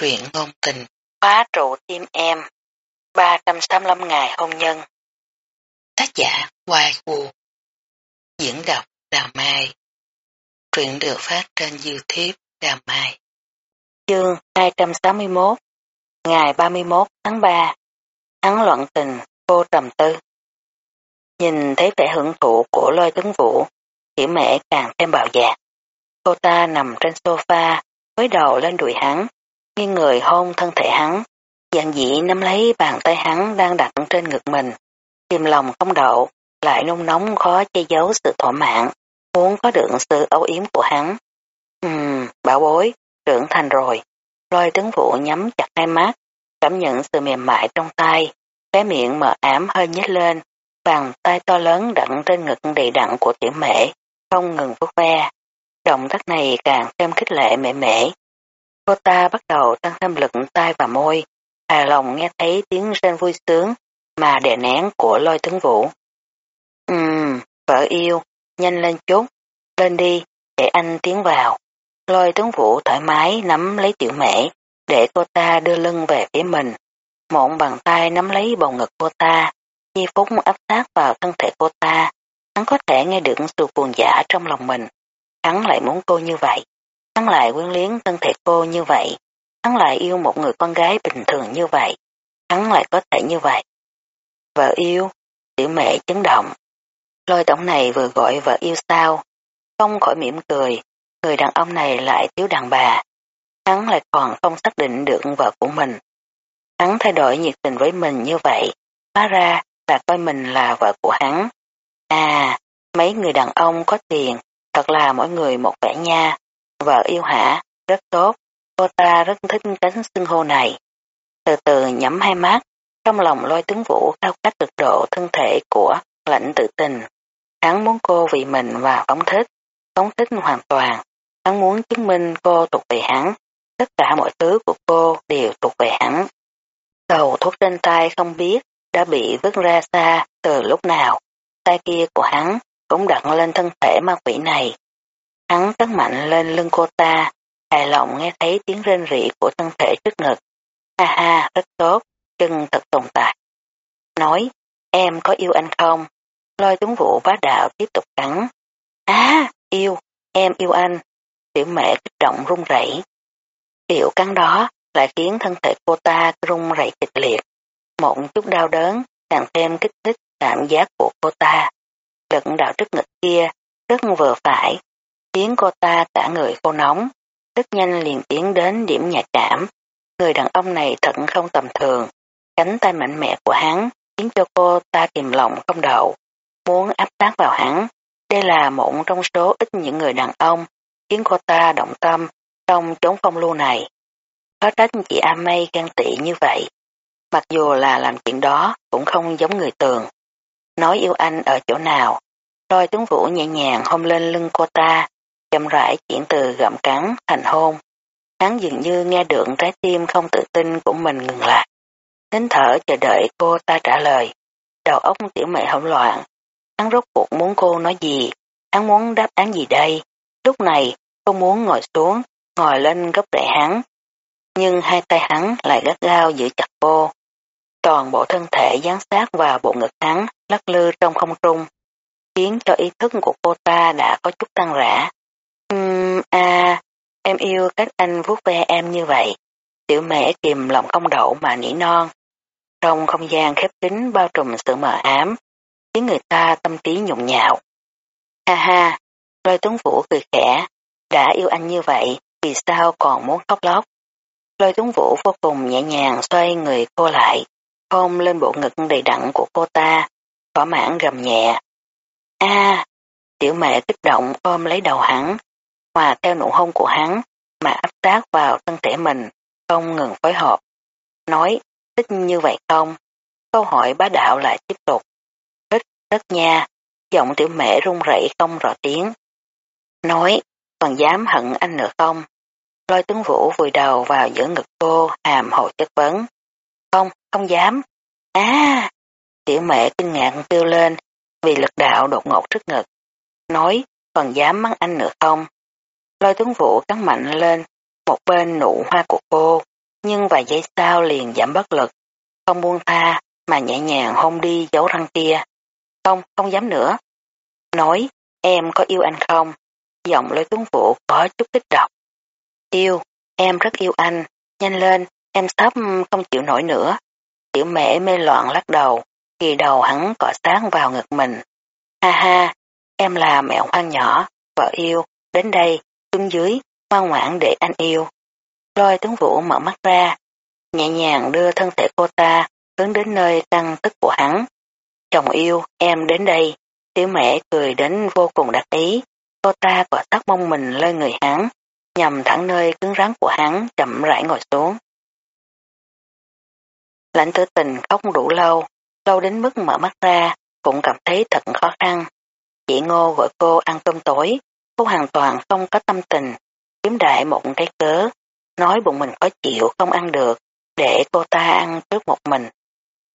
Truyện ngôn tình, phá trụ tim em, 385 ngày hôn nhân. Tác giả Hoài Vũ Diễn đọc Đào Mai. Truyện được phát trên Youtube Đào Mai. Chương 261 Ngày 31 tháng 3 Hắn loạn tình, cô trầm tư. Nhìn thấy vẻ hưởng thụ của lôi tướng vũ, chỉ mẹ càng thêm bạo dạn. Cô ta nằm trên sofa, với đầu lên đùi hắn, nghiêng người hôn thân thể hắn, dạng dĩ nắm lấy bàn tay hắn đang đặt trên ngực mình, tìm lòng không đậu, lại nung nóng khó che giấu sự thỏa mãn, muốn có được sự âu yếm của hắn. Ừm, bảo bối, trưởng thành rồi, lôi tướng vụ nhắm chặt hai mắt, cảm nhận sự mềm mại trong tay, cái miệng mờ ám hơi nhếch lên, bàn tay to lớn đặn trên ngực đầy đặn của tiểu mễ, không ngừng vuốt ve. Động tác này càng thêm khích lệ mẹ mễ, Cô ta bắt đầu tăng thêm lực tay và môi, hài lòng nghe thấy tiếng rên vui sướng mà đè nén của lôi tướng vũ. Ừm, vợ yêu, nhanh lên chút, lên đi, để anh tiến vào. Lôi tướng vũ thoải mái nắm lấy tiểu mễ, để cô ta đưa lưng về phía mình. Mộn bàn tay nắm lấy bầu ngực cô ta, chi phúc áp sát vào thân thể cô ta. Hắn có thể nghe được sự buồn giả trong lòng mình. Hắn lại muốn cô như vậy. Hắn lại quyến liếng thân thể cô như vậy. Hắn lại yêu một người con gái bình thường như vậy. Hắn lại có thể như vậy. Vợ yêu, tiểu mẹ chấn động. Lôi tổng này vừa gọi vợ yêu sao. Không khỏi mỉm cười, người đàn ông này lại thiếu đàn bà. Hắn lại còn không xác định được vợ của mình. Hắn thay đổi nhiệt tình với mình như vậy, hóa ra là coi mình là vợ của hắn. À, mấy người đàn ông có tiền, thật là mỗi người một vẻ nha. Vợ yêu hả, rất tốt, cô ta rất thích cánh xưng hô này. Từ từ nhắm hai mắt, trong lòng lôi tướng vũ khao khát cực độ thân thể của lãnh tự tình. Hắn muốn cô vì mình và phóng thích, phóng thích hoàn toàn. Hắn muốn chứng minh cô thuộc về hắn, tất cả mọi thứ của cô đều thuộc về hắn. Đầu thuốc trên tay không biết đã bị vứt ra xa từ lúc nào. Tay kia của hắn cũng đặt lên thân thể ma quỷ này. Hắn cắn mạnh lên lưng cô ta, hài lòng nghe thấy tiếng rên rỉ của thân thể trước ngực. Ha ha, rất tốt, chân thật tồn tại. Nói, em có yêu anh không? Lôi tuấn vũ bá đạo tiếp tục cắn. Á, yêu, em yêu anh. Tiểu mẹ kích động run rẩy. Tiểu cắn đó lại khiến thân thể cô ta run rẩy kịch liệt. Một chút đau đớn càng thêm kích thích cảm giác của cô ta. Lực đạo trước ngực kia rất vừa phải, tiếng cô ta cả người khô nóng, rất nhanh liền tiến đến điểm nhạy cảm. Người đàn ông này thật không tầm thường, cánh tay mạnh mẽ của hắn khiến cho cô ta kìm lòng không đậu, muốn áp sát vào hắn. Đây là một trong số ít những người đàn ông khiến cô ta động tâm trong chốn phong lưu này. Có trách chị A May gan tị như vậy. Mặc dù là làm chuyện đó cũng không giống người tường. Nói yêu anh ở chỗ nào. Rồi tướng vũ nhẹ nhàng hôn lên lưng cô ta, chậm rãi chuyển từ gặm cắn thành hôn. Hắn dường như nghe được trái tim không tự tin của mình ngừng lại. Nín thở chờ đợi cô ta trả lời. Đầu óc tiểu mẹ hỗn loạn. Hắn rốt cuộc muốn cô nói gì? Hắn muốn đáp án gì đây? Lúc này, cô muốn ngồi xuống, ngồi lên gốc rễ hắn. Nhưng hai tay hắn lại gắt gao giữ chặt cô. Toàn bộ thân thể dán sát vào bộ ngực hắn, lắc lư trong không trung, khiến cho ý thức của cô ta đã có chút tăng rã. Ừm, à, em yêu cách anh vuốt ve em như vậy. Tiểu mẹ kìm lòng không đậu mà nỉ non. Trong không gian khép kín bao trùm sự mờ ám, khiến người ta tâm trí nhộn nhạo. Ha ha, lôi tuấn vũ cười khẽ, đã yêu anh như vậy, vì sao còn muốn khóc lóc. Lôi tuấn vũ vô cùng nhẹ nhàng xoay người cô lại, hôn lên bộ ngực đầy đặn của cô ta, thỏa mãn gầm nhẹ. A, tiểu mẹ kích động ôm lấy đầu hắn, hòa theo nụ hôn của hắn mà áp sát vào thân thể mình, không ngừng phối hợp. Nói, thích như vậy không? Câu hỏi bá đạo lại tiếp tục. Thích, rất nha, giọng tiểu mẹ run rẩy không rõ tiếng. Nói, còn dám hận anh nữa không? Lôi tướng vũ vùi đầu vào giữa ngực cô, hàm hồ chất vấn. Không, không dám. À, tiểu mẹ kinh ngạc kêu lên vì lực đạo đột ngột trước ngực. Nói, còn dám mắng anh nữa không? Lôi tướng vũ cắn mạnh lên một bên nụ hoa của cô, nhưng vài giây sau liền giảm bất lực, không buông tha mà nhẹ nhàng hôn đi dấu răng kia. Không, không dám nữa. Nói, em có yêu anh không? Giọng lôi tướng vũ có chút kích động. Yêu, em rất yêu anh, nhanh lên, em sắp không chịu nổi nữa. Tiểu mẹ mê loạn lắc đầu, kỳ đầu hắn cọ sáng vào ngực mình. Ha ha, em là mẹ hoang nhỏ, vợ yêu, đến đây, xuống dưới, ngoan ngoãn để anh yêu. Lôi tướng vũ mở mắt ra, nhẹ nhàng đưa thân thể cô ta hướng đến nơi căng tức của hắn. Chồng yêu, em đến đây. Tiểu mẹ cười đến vô cùng đặc ý. Cô ta quả tắt mông mình lên người hắn, nhằm thẳng nơi cứng rắn của hắn chậm rãi ngồi xuống. Lãnh tử tình khóc đủ lâu, lâu đến mức mở mắt ra, cũng cảm thấy thật khó khăn. Chị Ngô gọi cô ăn cơm tối, cô hoàn toàn không có tâm tình, kiếm đại một cái cớ, nói bụng mình khó chịu không ăn được, để cô ta ăn trước một mình.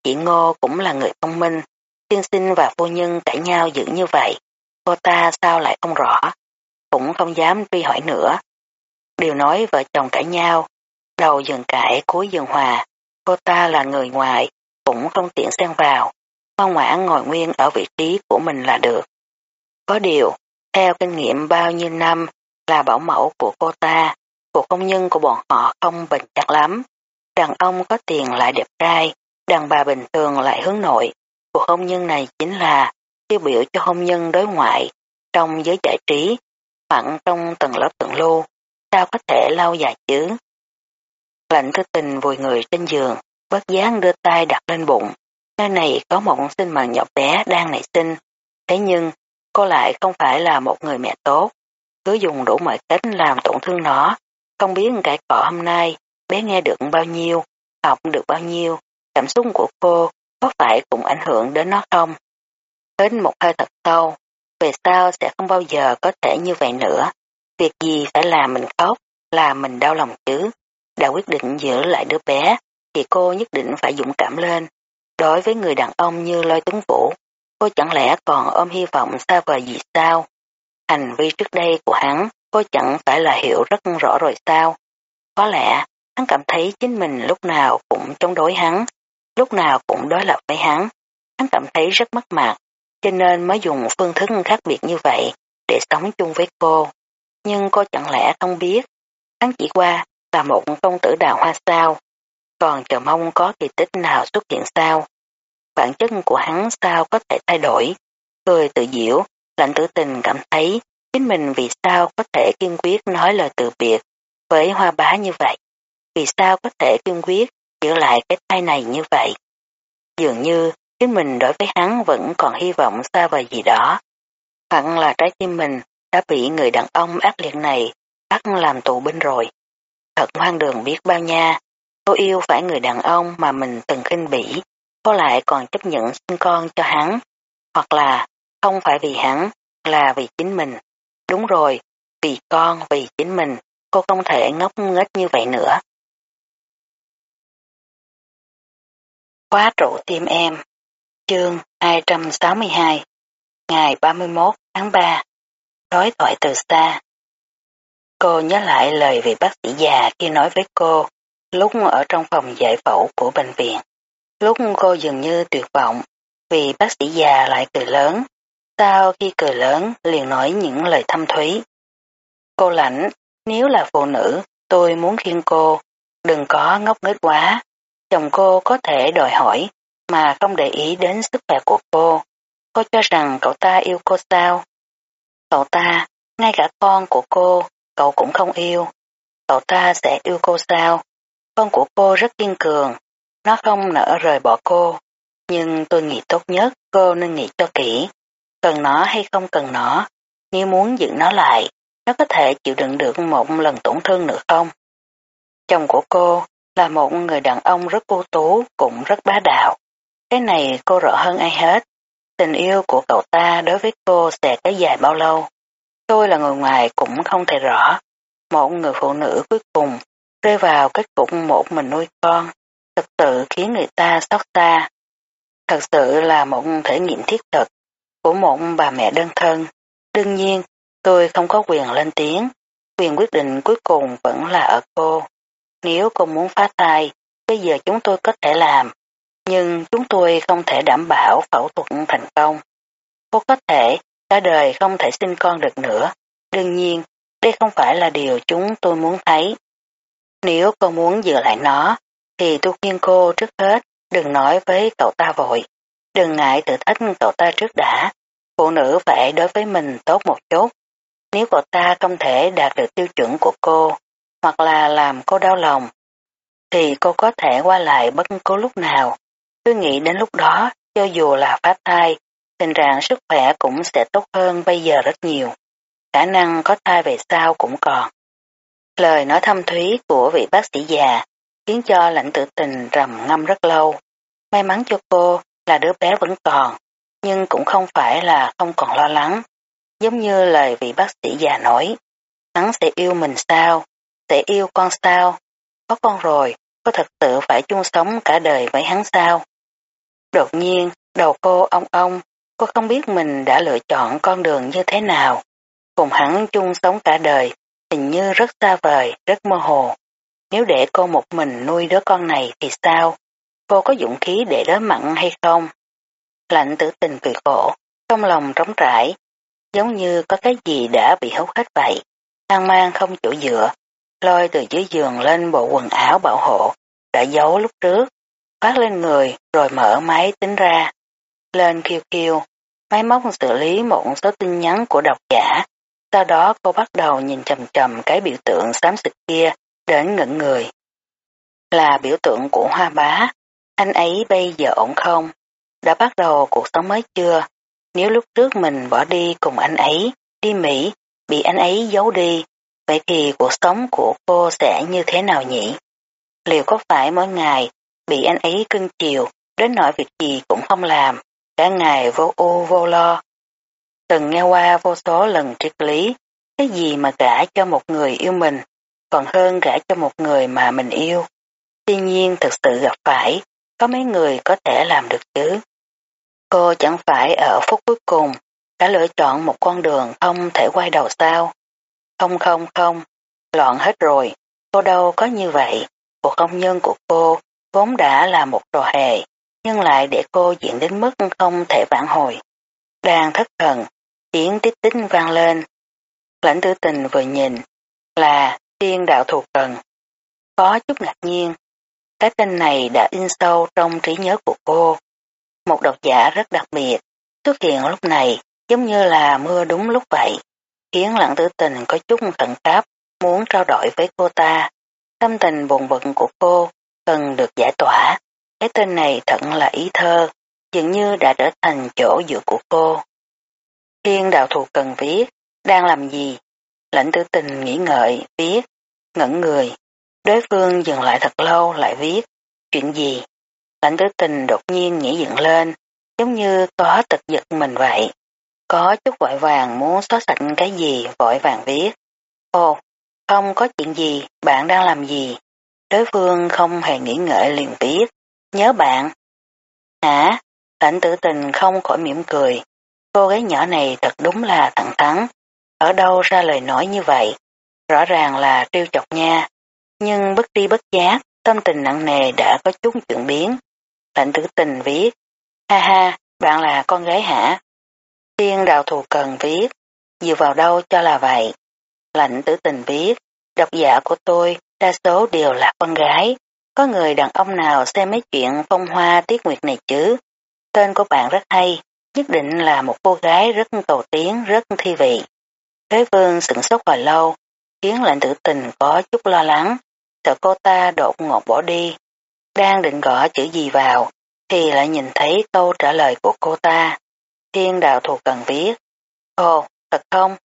Chị Ngô cũng là người thông minh, tiên sinh và phu nhân cãi nhau dữ như vậy, cô ta sao lại không rõ, cũng không dám truy hỏi nữa. Điều nói vợ chồng cãi nhau, đầu giường cãi cuối giường hòa, cô ta là người ngoài, cũng không tiện xen vào, ngoan ngoãn ngồi nguyên ở vị trí của mình là được. Có điều, theo kinh nghiệm bao nhiêu năm là bảo mẫu của cô ta, cuộc công nhân của bọn họ không bình chắc lắm. Đàn ông có tiền lại đẹp trai, đàn bà bình thường lại hướng nội. Cuộc hôn nhân này chính là tiêu biểu cho hôn nhân đối ngoại, trong giới giải trí, hoặc trong tầng lớp thượng lưu, sao có thể lâu dài chứ? Lạnh thư tình vùi người trên giường, bất giác đưa tay đặt lên bụng. Nơi này có một sinh mạng nhỏ bé đang nảy sinh. Thế nhưng, cô lại không phải là một người mẹ tốt. Cứ dùng đủ mọi cách làm tổn thương nó. Không biết cái cọ hôm nay, bé nghe được bao nhiêu, học được bao nhiêu, cảm xúc của cô có phải cũng ảnh hưởng đến nó không? Hết một hơi thật sâu, về sau sẽ không bao giờ có thể như vậy nữa. Việc gì phải làm mình khóc, làm mình đau lòng chứ. Đã quyết định giữ lại đứa bé, thì cô nhất định phải dũng cảm lên. Đối với người đàn ông như lôi tuấn vũ, cô chẳng lẽ còn ôm hy vọng xa vời gì sao? Hành vi trước đây của hắn, cô chẳng phải là hiểu rất rõ rồi sao? Có lẽ, hắn cảm thấy chính mình lúc nào cũng chống đối hắn, lúc nào cũng đối lập với hắn. Hắn cảm thấy rất mất mặt, cho nên mới dùng phương thức khác biệt như vậy để sống chung với cô. Nhưng cô chẳng lẽ không biết, hắn chỉ qua là một công tử đào hoa sao, còn chờ mong có kỳ tích nào xuất hiện sao. Bản chất của hắn sao có thể thay đổi, cười tự diễu, lạnh tử tình cảm thấy chính mình vì sao có thể kiên quyết nói lời từ biệt với hoa bá như vậy, vì sao có thể kiên quyết giữ lại cái tay này như vậy. Dường như chính mình đối với hắn vẫn còn hy vọng xa vời gì đó. Hoặc là trái tim mình đã bị người đàn ông ác liệt này bắt làm tù binh rồi. Thật hoang đường biết bao nha, cô yêu phải người đàn ông mà mình từng khinh bỉ, cô lại còn chấp nhận sinh con cho hắn, hoặc là không phải vì hắn, là vì chính mình. Đúng rồi, vì con, vì chính mình, cô không thể ngốc nghếch như vậy nữa. Khóa trụ tim em Chương 262 Ngày 31 tháng 3 Đối thoại từ xa Cô nhớ lại lời vị bác sĩ già khi nói với cô lúc ở trong phòng giải phẫu của bệnh viện. Lúc cô dường như tuyệt vọng vì bác sĩ già lại cười lớn. Sau khi cười lớn liền nói những lời thâm thúy. Cô lãnh, nếu là phụ nữ, tôi muốn khuyên cô, đừng có ngốc nghếch quá. Chồng cô có thể đòi hỏi mà không để ý đến sức khỏe của cô. Cô cho rằng cậu ta yêu cô sao? Cậu ta, ngay cả con của cô, cậu cũng không yêu. Cậu ta sẽ yêu cô sao? Con của cô rất kiên cường, nó không nỡ rời bỏ cô. Nhưng tôi nghĩ tốt nhất cô nên nghĩ cho kỹ. Cần nó hay không cần nó, nếu muốn giữ nó lại, nó có thể chịu đựng được một lần tổn thương nữa không? Chồng của cô là một người đàn ông rất cô tú, cũng rất bá đạo. Cái này cô rõ hơn ai hết. Tình yêu của cậu ta đối với cô sẽ kéo dài bao lâu. Tôi là người ngoài cũng không thể rõ. Một người phụ nữ cuối cùng rơi vào kết cục một mình nuôi con, thật sự khiến người ta xót xa. Thật sự là một thể nghiệm thiết thực của một bà mẹ đơn thân. Đương nhiên, tôi không có quyền lên tiếng, quyền quyết định cuối cùng vẫn là ở cô. Nếu cô muốn phá thai, bây giờ chúng tôi có thể làm, nhưng chúng tôi không thể đảm bảo phẫu thuật thành công. Cô có thể, cả đời không thể sinh con được nữa. Đương nhiên, đây không phải là điều chúng tôi muốn thấy. Nếu cô muốn giữ lại nó, thì tôi khuyên cô trước hết đừng nói với cậu ta vội. Đừng ngại tự thách cậu ta trước đã. Phụ nữ phải đối với mình tốt một chút. Nếu cậu ta không thể đạt được tiêu chuẩn của cô, hoặc là làm cô đau lòng, thì cô có thể qua lại bất cứ lúc nào. Tôi nghĩ đến lúc đó, cho dù là phát thai, tình trạng sức khỏe cũng sẽ tốt hơn bây giờ rất nhiều. Khả năng có thai về sau cũng còn. Lời nói thâm thúy của vị bác sĩ già khiến cho lãnh tự tình rầm ngâm rất lâu. May mắn cho cô là đứa bé vẫn còn, nhưng cũng không phải là không còn lo lắng. Giống như lời vị bác sĩ già nói, hắn sẽ yêu mình sao, sẽ yêu con sao, có con rồi, có thật sự phải chung sống cả đời với hắn sao. Đột nhiên, đầu cô ông ông, cô không biết mình đã lựa chọn con đường như thế nào. Cùng hắn chung sống cả đời, hình như rất xa vời, rất mơ hồ. Nếu để cô một mình nuôi đứa con này thì sao? Cô có dũng khí để đối mặn hay không? Lạnh tử tình cười khổ, trong lòng trống trải, giống như có cái gì đã bị hút hết vậy. Thang mang không chỗ dựa, lôi từ dưới giường lên bộ quần áo bảo hộ, đã giấu lúc trước, phát lên người rồi mở máy tính ra. Lên kêu kêu, máy móc xử lý một số tin nhắn của độc giả. Sau đó cô bắt đầu nhìn chầm chầm cái biểu tượng xám xịt kia đến ngẩn người. Là biểu tượng của hoa bá, anh ấy bây giờ ổn không? Đã bắt đầu cuộc sống mới chưa? Nếu lúc trước mình bỏ đi cùng anh ấy, đi Mỹ, bị anh ấy giấu đi, vậy thì cuộc sống của cô sẽ như thế nào nhỉ? Liệu có phải mỗi ngày bị anh ấy cưng chiều, đến nỗi việc gì cũng không làm, cả ngày vô ô vô lo? Từng nghe qua vô số lần triết lý, cái gì mà cả cho một người yêu mình, còn hơn gả cho một người mà mình yêu. Tuy nhiên thực sự gặp phải, có mấy người có thể làm được chứ. Cô chẳng phải ở phút cuối cùng, đã lựa chọn một con đường không thể quay đầu sao. Không không không, loạn hết rồi, cô đâu có như vậy. Cuộc hôn nhân của cô vốn đã là một trò hề, nhưng lại để cô diễn đến mức không thể vãn hồi. Đang thất thần, tiếng tít tính vang lên. Lãnh tử tình vừa nhìn, là Tiên đạo thù cần. Có chút ngạc nhiên, cái tên này đã in sâu trong trí nhớ của cô. Một độc giả rất đặc biệt, xuất hiện lúc này giống như là mưa đúng lúc vậy, khiến lặng tử tình có chút khẩn cấp, muốn trao đổi với cô ta. Tâm tình buồn bực của cô cần được giải tỏa. Cái tên này thật là ý thơ, dường như đã trở thành chỗ dựa của cô. Thiên đạo thù cần viết, đang làm gì? Lãnh tử tình nghĩ ngợi, viết, ngẩn người. Đối phương dừng lại thật lâu lại viết, chuyện gì? Lãnh tử tình đột nhiên nhảy dựng lên, giống như có tật giật mình vậy. Có chút vội vàng muốn xóa sạch cái gì vội vàng viết. Ồ, không có chuyện gì, bạn đang làm gì? Đối phương không hề nghĩ ngợi liền viết, nhớ bạn. Hả? Lãnh tử tình không khỏi mỉm cười. Cô gái nhỏ này thật đúng là thẳng thắn. Ở đâu ra lời nói như vậy? Rõ ràng là trêu chọc nha. Nhưng bất đi bất giác, tâm tình nặng nề đã có chút chuyển biến. Lạnh tử tình viết, ha ha, bạn là con gái hả? Tiên đạo thù cần viết, dựa vào đâu cho là vậy? Lạnh tử tình viết, độc giả của tôi đa số đều là con gái. Có người đàn ông nào xem mấy chuyện phong hoa tiết nguyệt này chứ? Tên của bạn rất hay, nhất định là một cô gái rất cầu tiến, rất thi vị. Thế vương sửng sốt hồi lâu, khiến lệnh tử tình có chút lo lắng, sợ cô ta đột ngột bỏ đi. Đang định gõ chữ gì vào, thì lại nhìn thấy câu trả lời của cô ta. Thiên đạo thuộc cần viết. Ồ, thật không?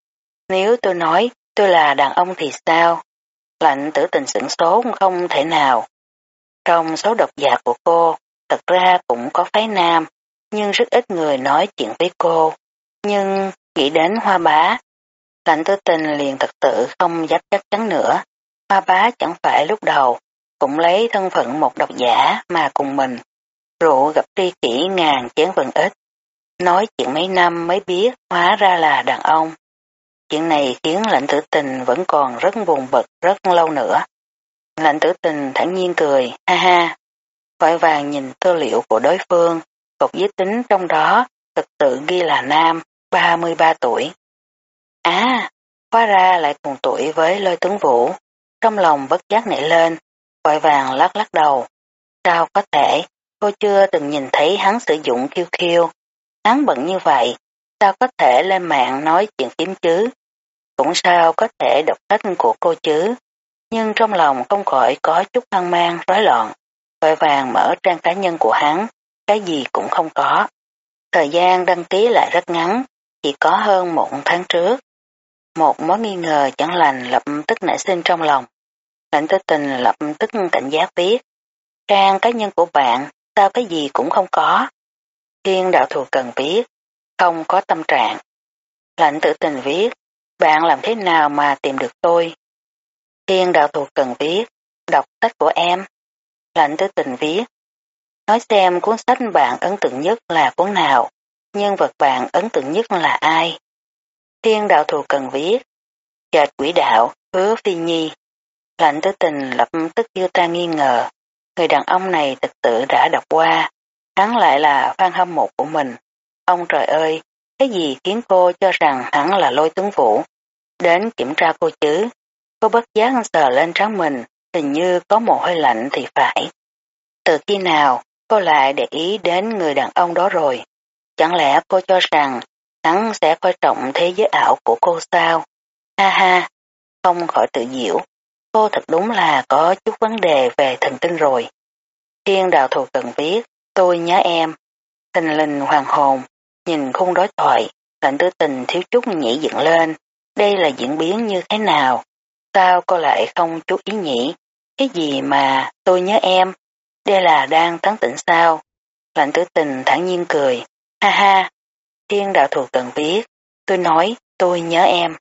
Nếu tôi nói tôi là đàn ông thì sao? Lạnh tử tình sửng số không thể nào. Trong số độc giả của cô, thật ra cũng có phái nam, nhưng rất ít người nói chuyện với cô. Nhưng nghĩ đến hoa bá, lạnh tử tình liền thật tự không dám chắc chắn nữa. Hoa bá chẳng phải lúc đầu cũng lấy thân phận một độc giả mà cùng mình. Rượu gặp tri kỷ ngàn chén vần ít. Nói chuyện mấy năm mới biết hóa ra là đàn ông. Chuyện này khiến lệnh tử tình vẫn còn rất buồn bực rất lâu nữa. Lạnh tử tình thẳng nhiên cười, ha ha. Vội vàng nhìn tư liệu của đối phương, cột giới tính trong đó, thực tự ghi là nam, 33 tuổi. À, hóa ra lại cùng tuổi với lôi tướng vũ. Trong lòng bất giác nảy lên, vội vàng lắc lắc đầu. Sao có thể, cô chưa từng nhìn thấy hắn sử dụng khiêu khiêu. Hắn bận như vậy, sao có thể lên mạng nói chuyện kiếm chứ? Cũng sao có thể đọc sách của cô chứ? Nhưng trong lòng không khỏi có chút hoang mang, rối loạn. Vội vàng mở trang cá nhân của hắn, cái gì cũng không có. Thời gian đăng ký lại rất ngắn, chỉ có hơn một tháng trước. Một mối nghi ngờ chẳng lành lập tức nảy sinh trong lòng. Lệnh tư tình lập tức cảnh giác viết. Trang cá nhân của bạn, sao cái gì cũng không có. Thiên đạo thù cần viết, không có tâm trạng. Lệnh tử tình viết, bạn làm thế nào mà tìm được tôi? Thiên đạo thù cần viết, đọc sách của em. Lệnh tử tình viết, nói xem cuốn sách bạn ấn tượng nhất là cuốn nào, nhân vật bạn ấn tượng nhất là ai. Thiên đạo thù cần viết, chợt quỷ đạo, hứa phi nhi. Lạnh tư tình lập tức yêu ta nghi ngờ, người đàn ông này thực tự đã đọc qua, hắn lại là fan hâm mộ của mình. Ông trời ơi, cái gì khiến cô cho rằng hắn là lôi tướng vũ? Đến kiểm tra cô chứ, cô bất giác sờ lên trán mình, hình như có mồ hôi lạnh thì phải. Từ khi nào cô lại để ý đến người đàn ông đó rồi? Chẳng lẽ cô cho rằng hắn sẽ coi trọng thế giới ảo của cô sao? Ha ha, không khỏi tự diễu. Cô thật đúng là có chút vấn đề về thần tinh rồi. Thiên đạo thù cần viết, tôi nhớ em. Tình linh hoàng hồn, nhìn khung đối thoại, lạnh tư tình thiếu chút nhảy dựng lên. Đây là diễn biến như thế nào? Sao cô lại không chú ý nhỉ? Cái gì mà tôi nhớ em? Đây là đang tán tỉnh sao? Lạnh tử tình thẳng nhiên cười. Ha ha, thiên đạo thuộc cần viết. Tôi nói tôi nhớ em.